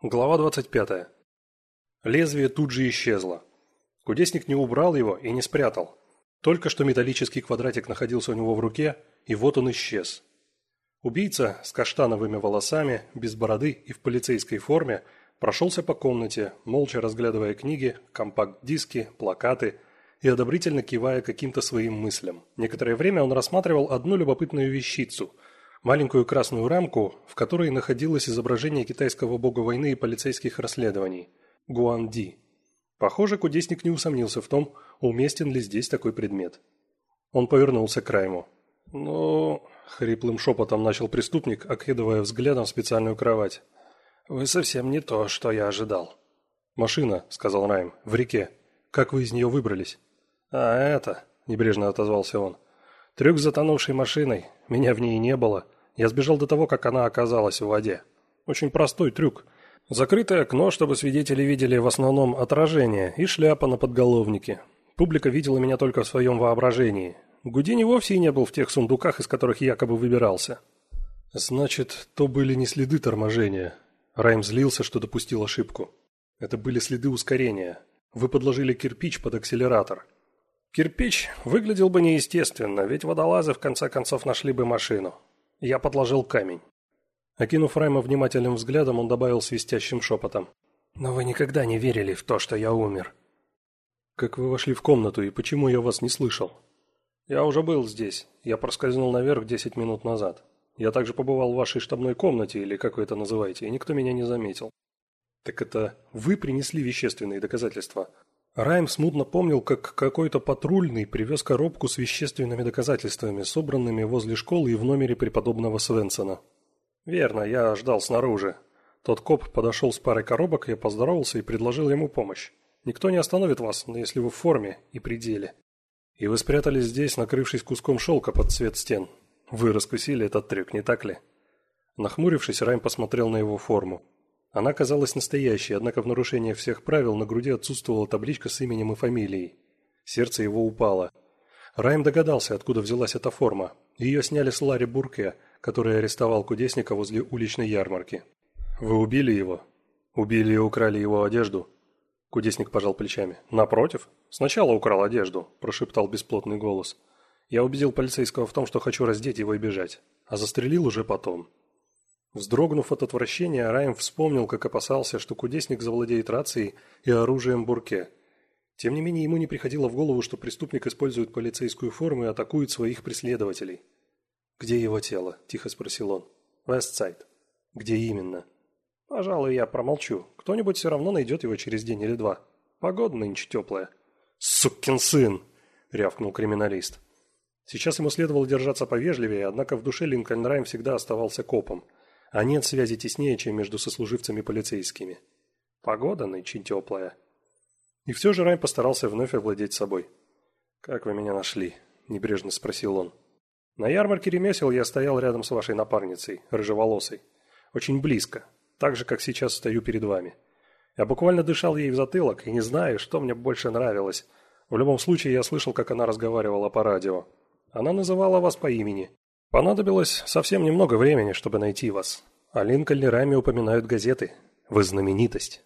Глава 25. Лезвие тут же исчезло. Кудесник не убрал его и не спрятал. Только что металлический квадратик находился у него в руке, и вот он исчез. Убийца с каштановыми волосами, без бороды и в полицейской форме прошелся по комнате, молча разглядывая книги, компакт-диски, плакаты и одобрительно кивая каким-то своим мыслям. Некоторое время он рассматривал одну любопытную вещицу – маленькую красную рамку, в которой находилось изображение китайского бога войны и полицейских расследований – Гуанди. Похоже, кудесник не усомнился в том, уместен ли здесь такой предмет. Он повернулся к Райму. «Ну...» – хриплым шепотом начал преступник, окидывая взглядом специальную кровать. «Вы совсем не то, что я ожидал». «Машина», – сказал Райм, – «в реке. Как вы из нее выбрались?» «А это...» – небрежно отозвался он. «Трюк с затонувшей машиной. Меня в ней не было. Я сбежал до того, как она оказалась в воде. Очень простой трюк. Закрытое окно, чтобы свидетели видели в основном отражение, и шляпа на подголовнике. Публика видела меня только в своем воображении. Гудини вовсе и не был в тех сундуках, из которых якобы выбирался. Значит, то были не следы торможения. Райм злился, что допустил ошибку. Это были следы ускорения. Вы подложили кирпич под акселератор. Кирпич выглядел бы неестественно, ведь водолазы в конце концов нашли бы машину. Я подложил камень. Окинув Райма внимательным взглядом, он добавил свистящим шепотом. «Но вы никогда не верили в то, что я умер». «Как вы вошли в комнату и почему я вас не слышал?» «Я уже был здесь. Я проскользнул наверх десять минут назад. Я также побывал в вашей штабной комнате, или как вы это называете, и никто меня не заметил». «Так это вы принесли вещественные доказательства, Райм смутно помнил, как какой-то патрульный привез коробку с вещественными доказательствами, собранными возле школы и в номере преподобного Свенсона. «Верно, я ждал снаружи. Тот коп подошел с парой коробок, я поздоровался и предложил ему помощь. Никто не остановит вас, если вы в форме и пределе. И вы спрятались здесь, накрывшись куском шелка под цвет стен. Вы раскусили этот трюк, не так ли?» Нахмурившись, Райм посмотрел на его форму. Она казалась настоящей, однако в нарушение всех правил на груди отсутствовала табличка с именем и фамилией. Сердце его упало. Райм догадался, откуда взялась эта форма. Ее сняли с Ларри Бурке, который арестовал кудесника возле уличной ярмарки. «Вы убили его?» «Убили и украли его одежду?» Кудесник пожал плечами. «Напротив. Сначала украл одежду», – прошептал бесплотный голос. «Я убедил полицейского в том, что хочу раздеть его и бежать. А застрелил уже потом. Вздрогнув от отвращения, Райм вспомнил, как опасался, что кудесник завладеет рацией и оружием Бурке. Тем не менее, ему не приходило в голову, что преступник использует полицейскую форму и атакует своих преследователей. «Где его тело?» – тихо спросил он. «Вестсайд». «Где именно?» «Пожалуй, я промолчу. Кто-нибудь все равно найдет его через день или два. Погода нынче теплая». «Сукин сын!» – рявкнул криминалист. Сейчас ему следовало держаться повежливее, однако в душе Линкольн Райм всегда оставался копом – а нет связи теснее, чем между сослуживцами полицейскими. Погода нынче теплая. И все же Райм постарался вновь овладеть собой. «Как вы меня нашли?» – небрежно спросил он. «На ярмарке ремесел я стоял рядом с вашей напарницей, рыжеволосой. Очень близко, так же, как сейчас стою перед вами. Я буквально дышал ей в затылок и не знаю, что мне больше нравилось. В любом случае, я слышал, как она разговаривала по радио. Она называла вас по имени. Понадобилось совсем немного времени, чтобы найти вас. О Линкольне Раме упоминают газеты. Вы знаменитость.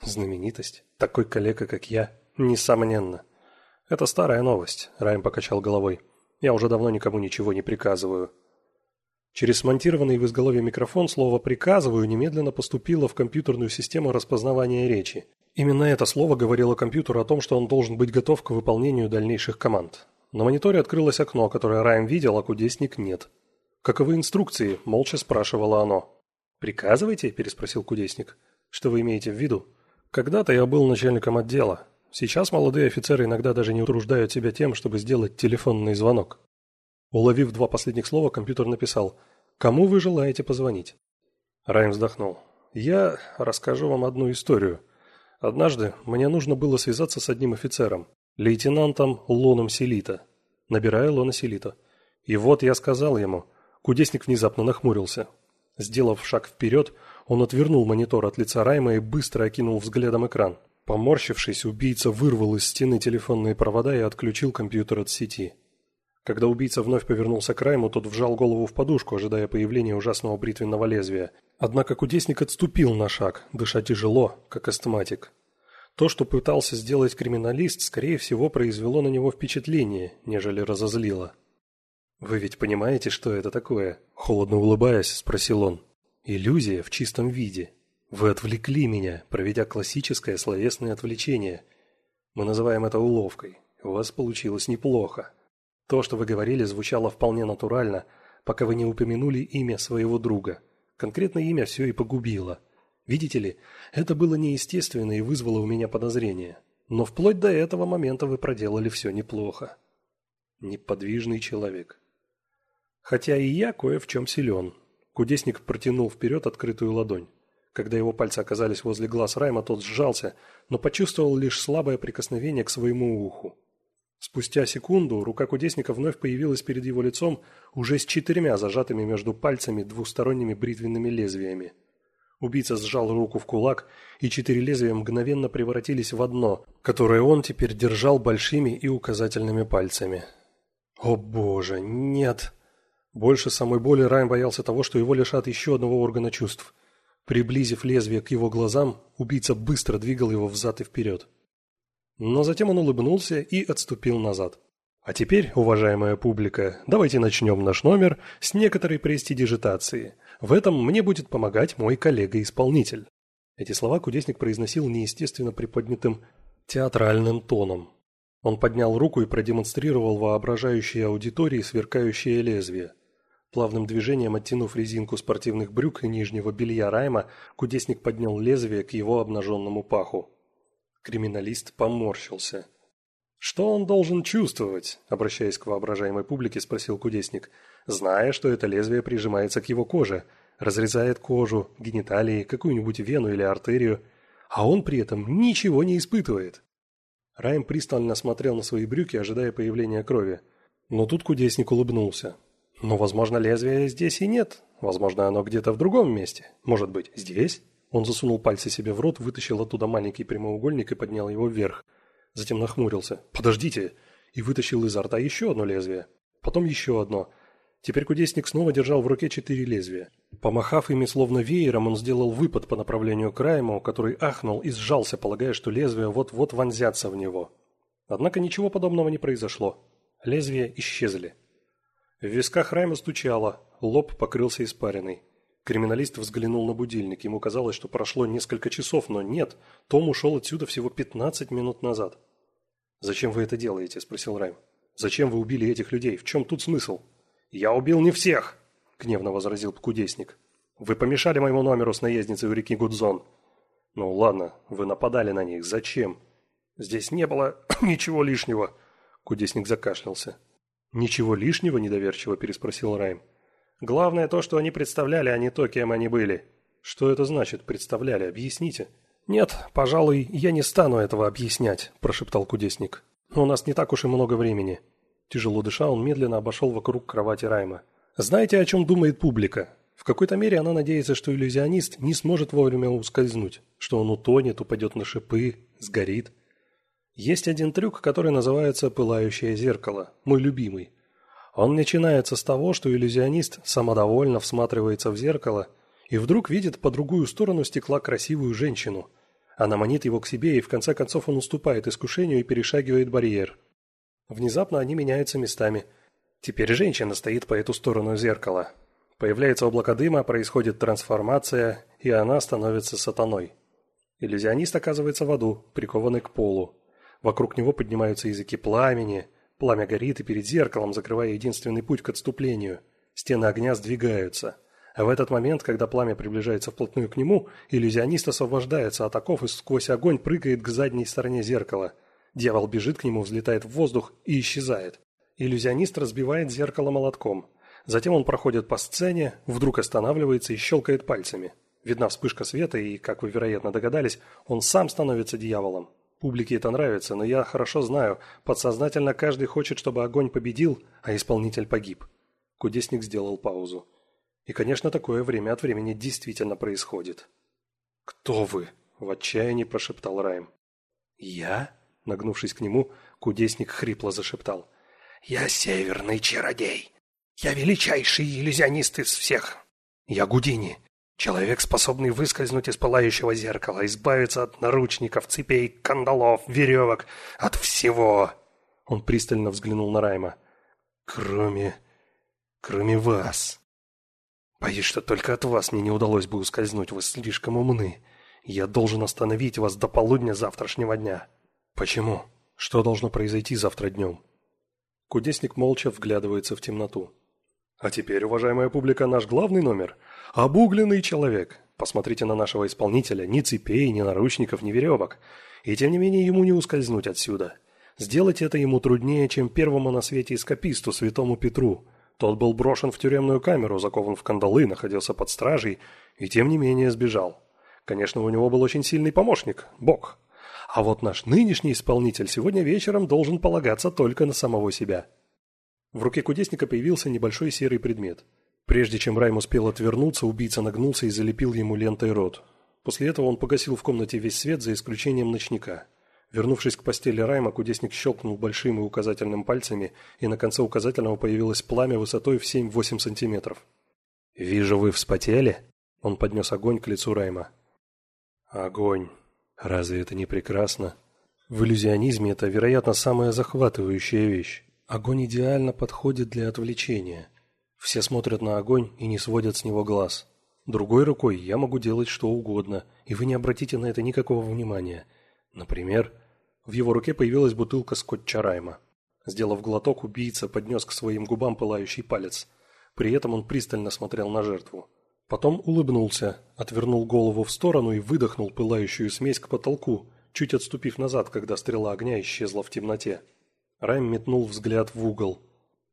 Знаменитость? Такой коллега, как я? Несомненно. Это старая новость, Райм покачал головой. Я уже давно никому ничего не приказываю. Через смонтированный в изголовье микрофон слово «приказываю» немедленно поступило в компьютерную систему распознавания речи. Именно это слово говорило компьютеру о том, что он должен быть готов к выполнению дальнейших команд. На мониторе открылось окно, которое Райм видел, а кудесник нет. «Каковы инструкции?» – молча спрашивало оно. «Приказывайте?» – переспросил кудесник. «Что вы имеете в виду?» «Когда-то я был начальником отдела. Сейчас молодые офицеры иногда даже не утруждают себя тем, чтобы сделать телефонный звонок». Уловив два последних слова, компьютер написал «Кому вы желаете позвонить?» Райм вздохнул. «Я расскажу вам одну историю. Однажды мне нужно было связаться с одним офицером лейтенантом Лоном Селита. Набираю Лона Селита. И вот я сказал ему. Кудесник внезапно нахмурился. Сделав шаг вперед, он отвернул монитор от лица Райма и быстро окинул взглядом экран. Поморщившись, убийца вырвал из стены телефонные провода и отключил компьютер от сети. Когда убийца вновь повернулся к Райму, тот вжал голову в подушку, ожидая появления ужасного бритвенного лезвия. Однако кудесник отступил на шаг, дыша тяжело, как астматик. То, что пытался сделать криминалист, скорее всего, произвело на него впечатление, нежели разозлило. «Вы ведь понимаете, что это такое?» – холодно улыбаясь, спросил он. «Иллюзия в чистом виде. Вы отвлекли меня, проведя классическое словесное отвлечение. Мы называем это уловкой. У вас получилось неплохо. То, что вы говорили, звучало вполне натурально, пока вы не упомянули имя своего друга. Конкретно имя все и погубило. Видите ли, это было неестественно и вызвало у меня подозрение. Но вплоть до этого момента вы проделали все неплохо. Неподвижный человек. Хотя и я кое в чем силен. Кудесник протянул вперед открытую ладонь. Когда его пальцы оказались возле глаз Райма, тот сжался, но почувствовал лишь слабое прикосновение к своему уху. Спустя секунду рука кудесника вновь появилась перед его лицом уже с четырьмя зажатыми между пальцами двусторонними бритвенными лезвиями. Убийца сжал руку в кулак, и четыре лезвия мгновенно превратились в одно, которое он теперь держал большими и указательными пальцами. «О боже, нет!» Больше самой боли Райм боялся того, что его лишат еще одного органа чувств. Приблизив лезвие к его глазам, убийца быстро двигал его взад и вперед. Но затем он улыбнулся и отступил назад. А теперь, уважаемая публика, давайте начнем наш номер с некоторой престидижитации. В этом мне будет помогать мой коллега-исполнитель. Эти слова кудесник произносил неестественно приподнятым театральным тоном. Он поднял руку и продемонстрировал воображающей аудитории сверкающее лезвие. Плавным движением оттянув резинку спортивных брюк и нижнего белья Райма, кудесник поднял лезвие к его обнаженному паху. Криминалист поморщился. «Что он должен чувствовать?» – обращаясь к воображаемой публике, спросил кудесник. «Зная, что это лезвие прижимается к его коже, разрезает кожу, гениталии, какую-нибудь вену или артерию, а он при этом ничего не испытывает». Райм пристально смотрел на свои брюки, ожидая появления крови. Но тут кудесник улыбнулся. «Но, возможно, лезвия здесь и нет. Возможно, оно где-то в другом месте. Может быть, здесь?» Он засунул пальцы себе в рот, вытащил оттуда маленький прямоугольник и поднял его вверх. Затем нахмурился. «Подождите!» И вытащил изо рта еще одно лезвие. Потом еще одно. Теперь кудесник снова держал в руке четыре лезвия. Помахав ими словно веером, он сделал выпад по направлению к Райму, который ахнул и сжался, полагая, что лезвия вот-вот вонзятся в него. Однако ничего подобного не произошло. Лезвия исчезли. В висках Райма стучало, лоб покрылся испариной. Криминалист взглянул на будильник. Ему казалось, что прошло несколько часов, но нет. Том ушел отсюда всего 15 минут назад. «Зачем вы это делаете?» – спросил Райм. «Зачем вы убили этих людей? В чем тут смысл?» «Я убил не всех!» – гневно возразил кудесник. «Вы помешали моему номеру с наездницей у реки Гудзон». «Ну ладно, вы нападали на них. Зачем?» «Здесь не было ничего лишнего». Кудесник закашлялся. «Ничего лишнего?» – недоверчиво переспросил Райм. Главное то, что они представляли, а не то, кем они были. Что это значит, представляли? Объясните. Нет, пожалуй, я не стану этого объяснять, прошептал кудесник. У нас не так уж и много времени. Тяжело дыша, он медленно обошел вокруг кровати Райма. Знаете, о чем думает публика? В какой-то мере она надеется, что иллюзионист не сможет вовремя ускользнуть, что он утонет, упадет на шипы, сгорит. Есть один трюк, который называется «пылающее зеркало», мой любимый. Он начинается с того, что иллюзионист самодовольно всматривается в зеркало и вдруг видит по другую сторону стекла красивую женщину. Она манит его к себе, и в конце концов он уступает искушению и перешагивает барьер. Внезапно они меняются местами. Теперь женщина стоит по эту сторону зеркала. Появляется облако дыма, происходит трансформация, и она становится сатаной. Иллюзионист оказывается в аду, прикованный к полу. Вокруг него поднимаются языки пламени, Пламя горит и перед зеркалом, закрывая единственный путь к отступлению. Стены огня сдвигаются. А в этот момент, когда пламя приближается вплотную к нему, иллюзионист освобождается от оков и сквозь огонь прыгает к задней стороне зеркала. Дьявол бежит к нему, взлетает в воздух и исчезает. Иллюзионист разбивает зеркало молотком. Затем он проходит по сцене, вдруг останавливается и щелкает пальцами. Видна вспышка света, и, как вы, вероятно, догадались, он сам становится дьяволом. Публике это нравится, но я хорошо знаю, подсознательно каждый хочет, чтобы огонь победил, а исполнитель погиб. Кудесник сделал паузу. И, конечно, такое время от времени действительно происходит. «Кто вы?» – в отчаянии прошептал Райм. «Я?» – нагнувшись к нему, кудесник хрипло зашептал. Я северный чародей. Я величайший иллюзионист из всех. Я Гудини. Человек, способный выскользнуть из пылающего зеркала, избавиться от наручников, цепей, кандалов, веревок, от всего. Он пристально взглянул на Райма. Кроме... кроме вас. Боюсь, что только от вас мне не удалось бы ускользнуть, вы слишком умны. Я должен остановить вас до полудня завтрашнего дня. Почему? Что должно произойти завтра днем? Кудесник молча вглядывается в темноту. А теперь, уважаемая публика, наш главный номер. Обугленный человек. Посмотрите на нашего исполнителя. Ни цепей, ни наручников, ни веревок. И тем не менее ему не ускользнуть отсюда. Сделать это ему труднее, чем первому на свете эскаписту, святому Петру. Тот был брошен в тюремную камеру, закован в кандалы, находился под стражей и тем не менее сбежал. Конечно, у него был очень сильный помощник – Бог. А вот наш нынешний исполнитель сегодня вечером должен полагаться только на самого себя. В руке кудесника появился небольшой серый предмет. Прежде чем Райм успел отвернуться, убийца нагнулся и залепил ему лентой рот. После этого он погасил в комнате весь свет, за исключением ночника. Вернувшись к постели Райма, кудесник щелкнул большим и указательным пальцами, и на конце указательного появилось пламя высотой в 7-8 сантиметров. «Вижу, вы вспотели?» Он поднес огонь к лицу Райма. «Огонь. Разве это не прекрасно?» В иллюзионизме это, вероятно, самая захватывающая вещь. Огонь идеально подходит для отвлечения. Все смотрят на огонь и не сводят с него глаз. Другой рукой я могу делать что угодно, и вы не обратите на это никакого внимания. Например, в его руке появилась бутылка скотча Райма. Сделав глоток, убийца поднес к своим губам пылающий палец. При этом он пристально смотрел на жертву. Потом улыбнулся, отвернул голову в сторону и выдохнул пылающую смесь к потолку, чуть отступив назад, когда стрела огня исчезла в темноте. Райм метнул взгляд в угол.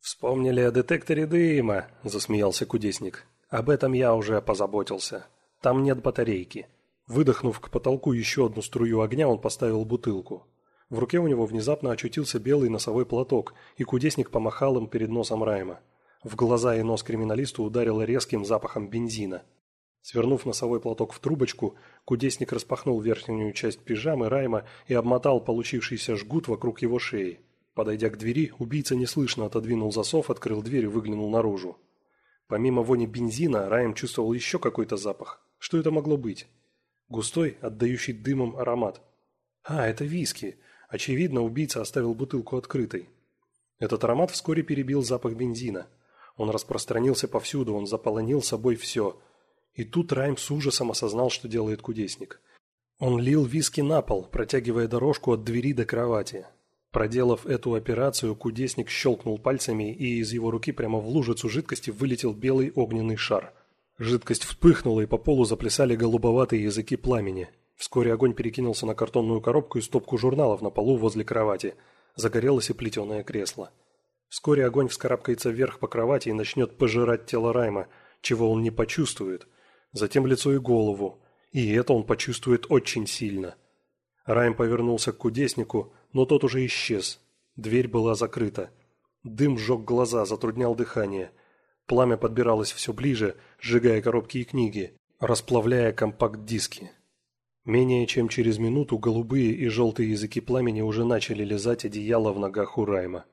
«Вспомнили о детекторе дыма», – засмеялся кудесник. «Об этом я уже позаботился. Там нет батарейки». Выдохнув к потолку еще одну струю огня, он поставил бутылку. В руке у него внезапно очутился белый носовой платок, и кудесник помахал им перед носом Райма. В глаза и нос криминалисту ударило резким запахом бензина. Свернув носовой платок в трубочку, кудесник распахнул верхнюю часть пижамы Райма и обмотал получившийся жгут вокруг его шеи. Подойдя к двери, убийца неслышно отодвинул засов, открыл дверь и выглянул наружу. Помимо вони бензина, Райм чувствовал еще какой-то запах. Что это могло быть? Густой, отдающий дымом аромат. А, это виски. Очевидно, убийца оставил бутылку открытой. Этот аромат вскоре перебил запах бензина. Он распространился повсюду, он заполонил собой все. И тут Райм с ужасом осознал, что делает кудесник. Он лил виски на пол, протягивая дорожку от двери до кровати. Проделав эту операцию, кудесник щелкнул пальцами, и из его руки прямо в лужицу жидкости вылетел белый огненный шар. Жидкость вспыхнула, и по полу заплясали голубоватые языки пламени. Вскоре огонь перекинулся на картонную коробку и стопку журналов на полу возле кровати. Загорелось и плетеное кресло. Вскоре огонь вскарабкается вверх по кровати и начнет пожирать тело Райма, чего он не почувствует. Затем лицо и голову. И это он почувствует очень сильно. Райм повернулся к кудеснику, но тот уже исчез. Дверь была закрыта. Дым сжег глаза, затруднял дыхание. Пламя подбиралось все ближе, сжигая коробки и книги, расплавляя компакт-диски. Менее чем через минуту голубые и желтые языки пламени уже начали лизать одеяло в ногах у Райма.